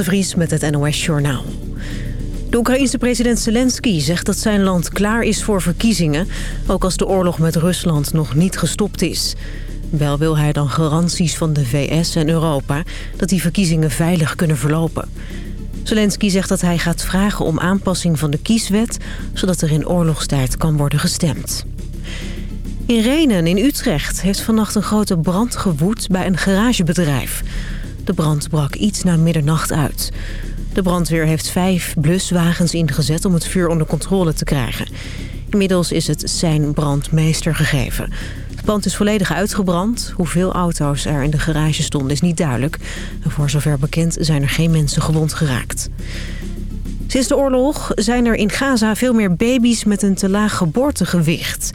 de Vries met het NOS Journaal. De Oekraïense president Zelensky zegt dat zijn land klaar is voor verkiezingen... ook als de oorlog met Rusland nog niet gestopt is. Wel wil hij dan garanties van de VS en Europa... dat die verkiezingen veilig kunnen verlopen. Zelensky zegt dat hij gaat vragen om aanpassing van de kieswet... zodat er in oorlogstijd kan worden gestemd. In Renen in Utrecht heeft vannacht een grote brand gewoed bij een garagebedrijf. De brand brak iets na middernacht uit. De brandweer heeft vijf bluswagens ingezet om het vuur onder controle te krijgen. Inmiddels is het zijn brandmeester gegeven. Het pand is volledig uitgebrand. Hoeveel auto's er in de garage stonden is niet duidelijk. Voor zover bekend zijn er geen mensen gewond geraakt. Sinds de oorlog zijn er in Gaza veel meer baby's met een te laag geboortegewicht.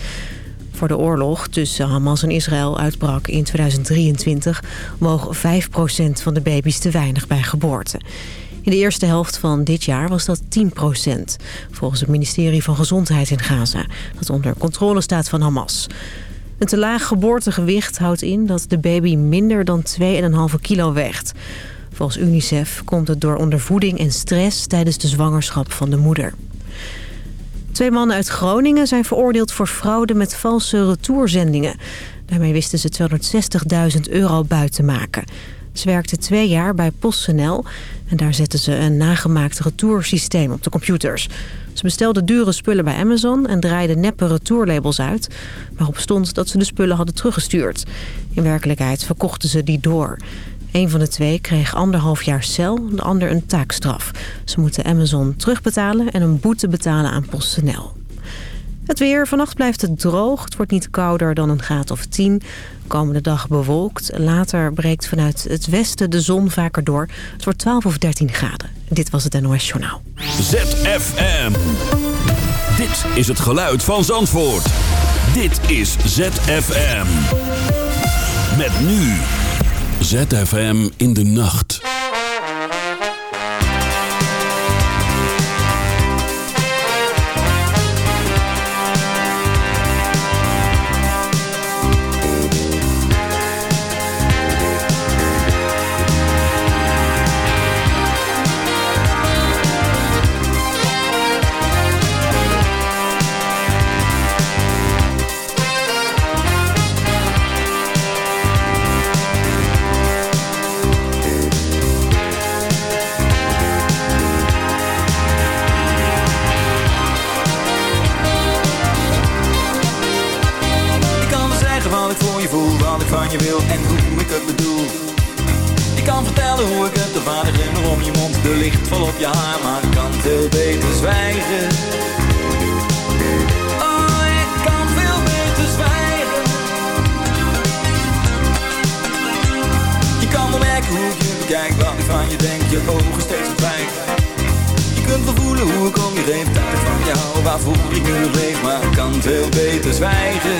Voor de oorlog tussen Hamas en Israël uitbrak in 2023... woog 5% van de baby's te weinig bij geboorte. In de eerste helft van dit jaar was dat 10% Volgens het ministerie van Gezondheid in Gaza. Dat onder controle staat van Hamas. Een te laag geboortegewicht houdt in dat de baby minder dan 2,5 kilo weegt. Volgens UNICEF komt het door ondervoeding en stress tijdens de zwangerschap van de moeder. Twee mannen uit Groningen zijn veroordeeld voor fraude met valse retourzendingen. Daarmee wisten ze 260.000 euro buiten te maken. Ze werkten twee jaar bij PostNL en daar zetten ze een nagemaakt retoursysteem op de computers. Ze bestelden dure spullen bij Amazon en draaiden neppe retourlabels uit... waarop stond dat ze de spullen hadden teruggestuurd. In werkelijkheid verkochten ze die door. Een van de twee kreeg anderhalf jaar cel, de ander een taakstraf. Ze moeten Amazon terugbetalen en een boete betalen aan PostNL. Het weer. Vannacht blijft het droog. Het wordt niet kouder dan een graad of 10. Komende dag bewolkt. Later breekt vanuit het westen de zon vaker door. Het wordt 12 of 13 graden. Dit was het NOS Journaal. ZFM. Dit is het geluid van Zandvoort. Dit is ZFM. Met nu. ZFM in de nacht. van je wil en hoe ik het bedoel. Ik kan vertellen hoe ik het, de vader waarom om je mond. De licht vol op je haar, maar ik kan veel beter zwijgen. Oh, ik kan veel beter zwijgen. Je kan wel merken hoe ik je bekijk, wat ik van je denk. Je ogen steeds verdwijnt Je kunt wel voelen hoe ik om je heen, dat van jou Waar voel ik nu leef, maar ik kan veel beter zwijgen.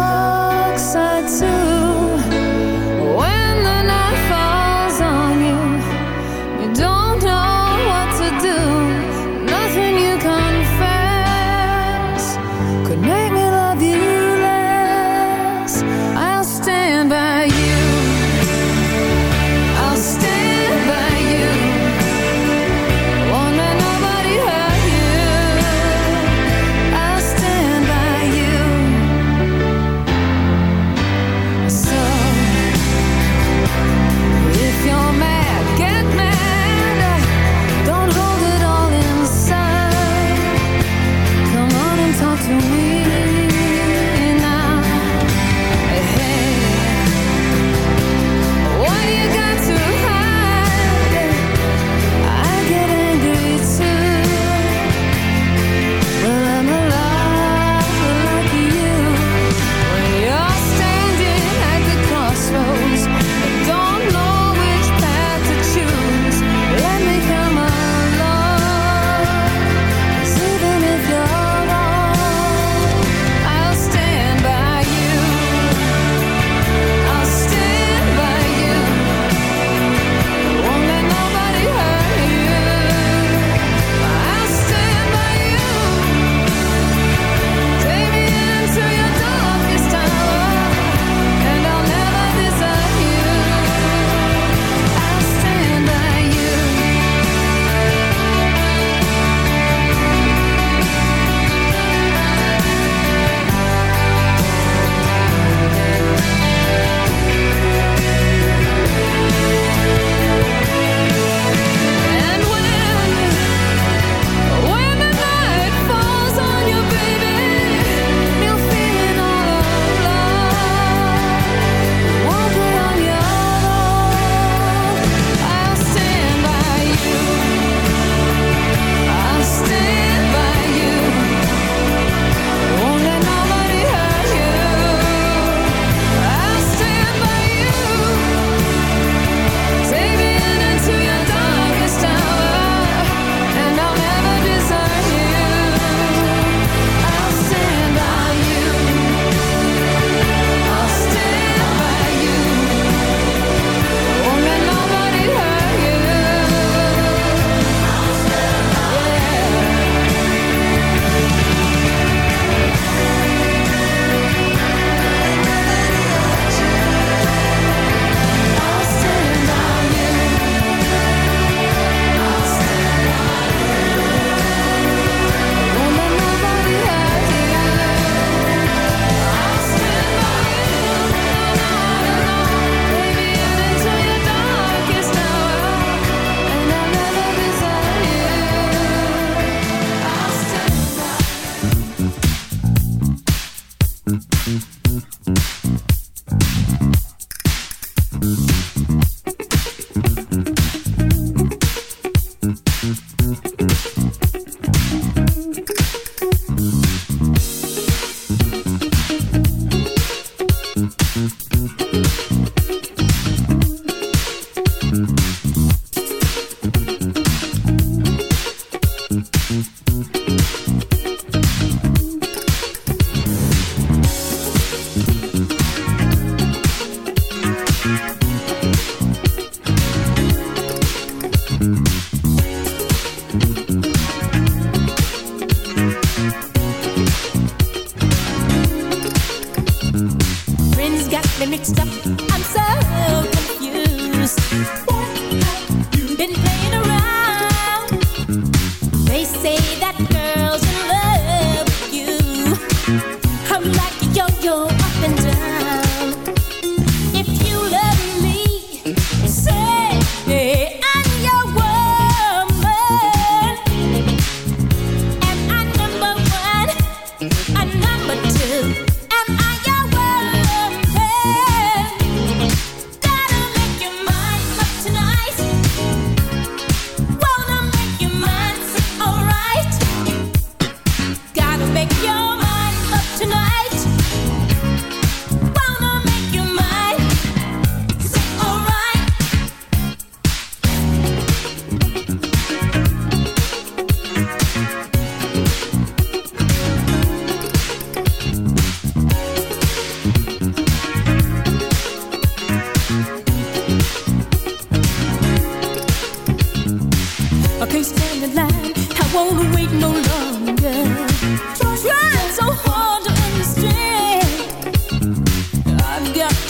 Mm-hmm.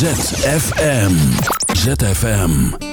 ZFM. ZFM.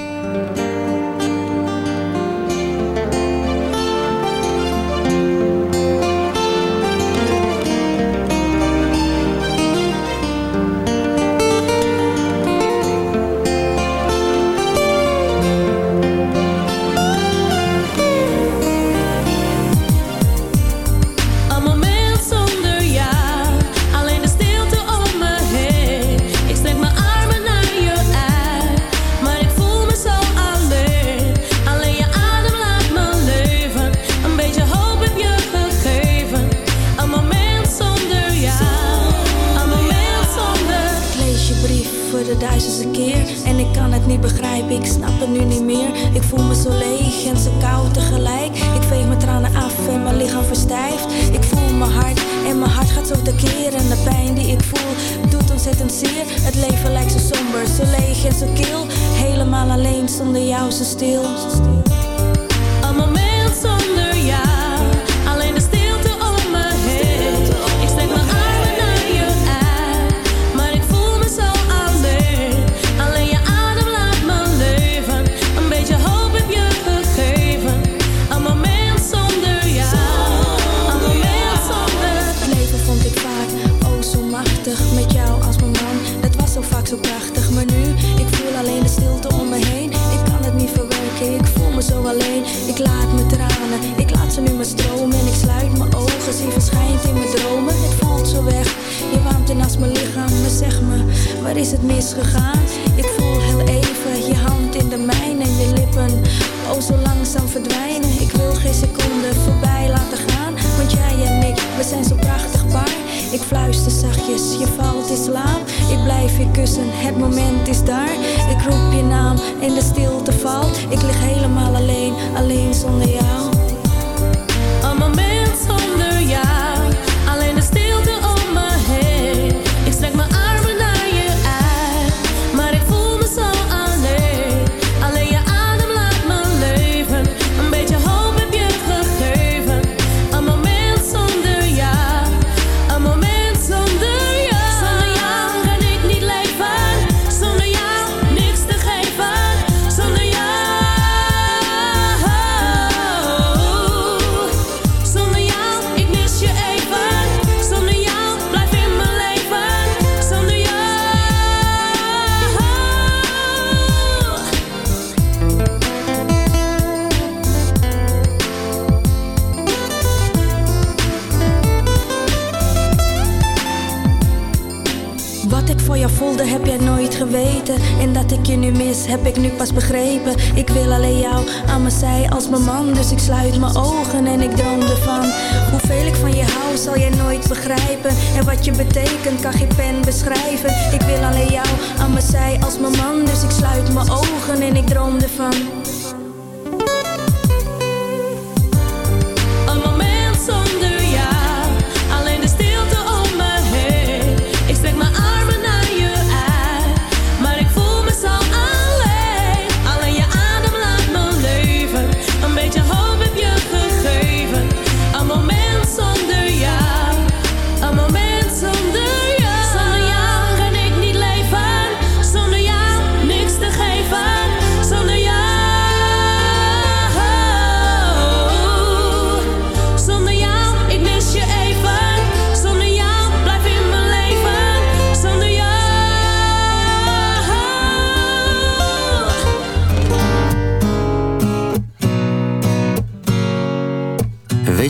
je kussen, het moment is daar. Ik roep je naam en de stilte valt. Ik lig helemaal alleen, alleen zonder mijn man Dus ik sluit mijn ogen en ik droom ervan. Hoeveel ik van je hou zal jij nooit begrijpen. En wat je betekent kan geen pen beschrijven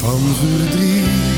van verdriet.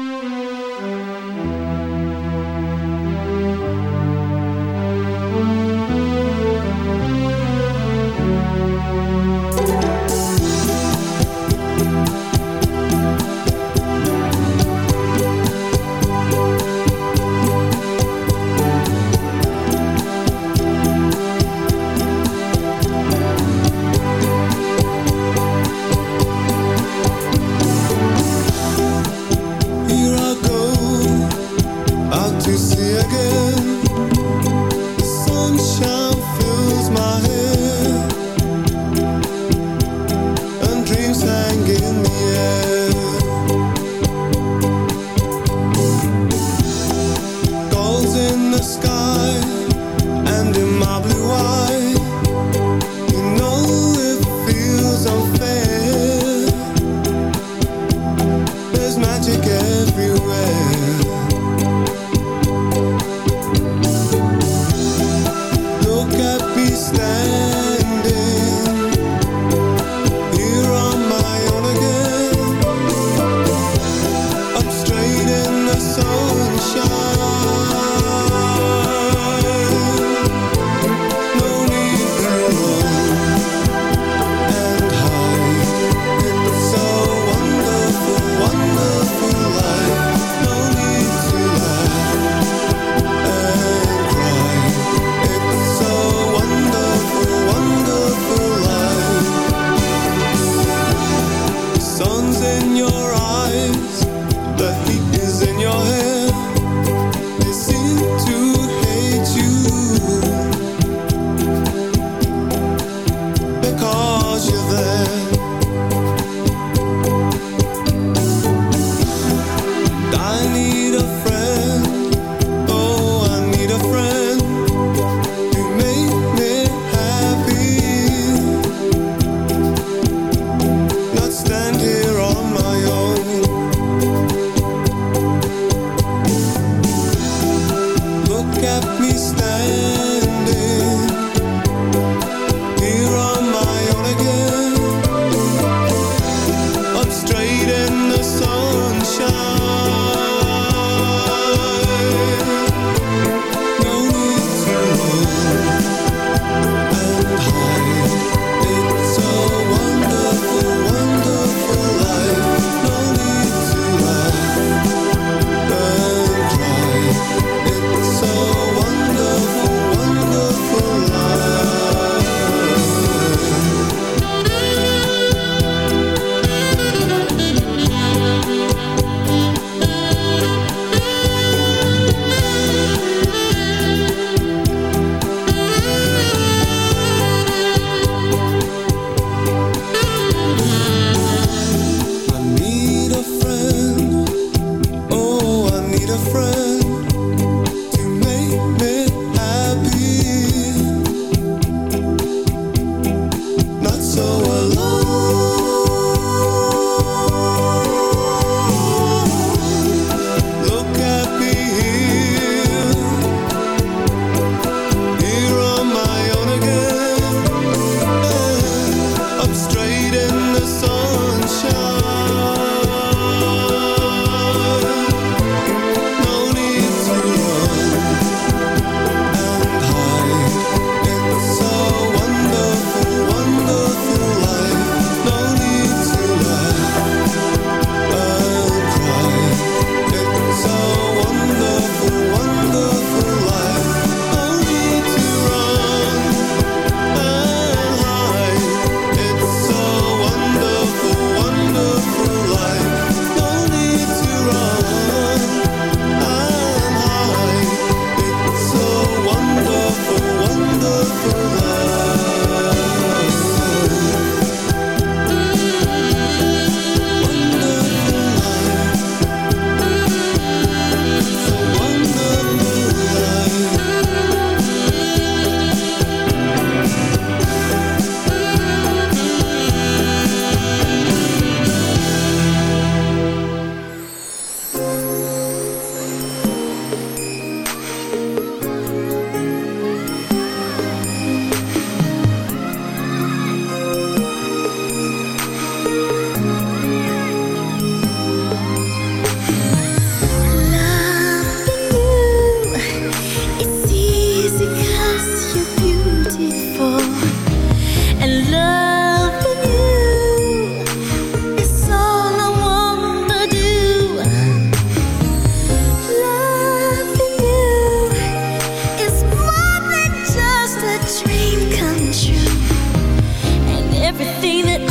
everything that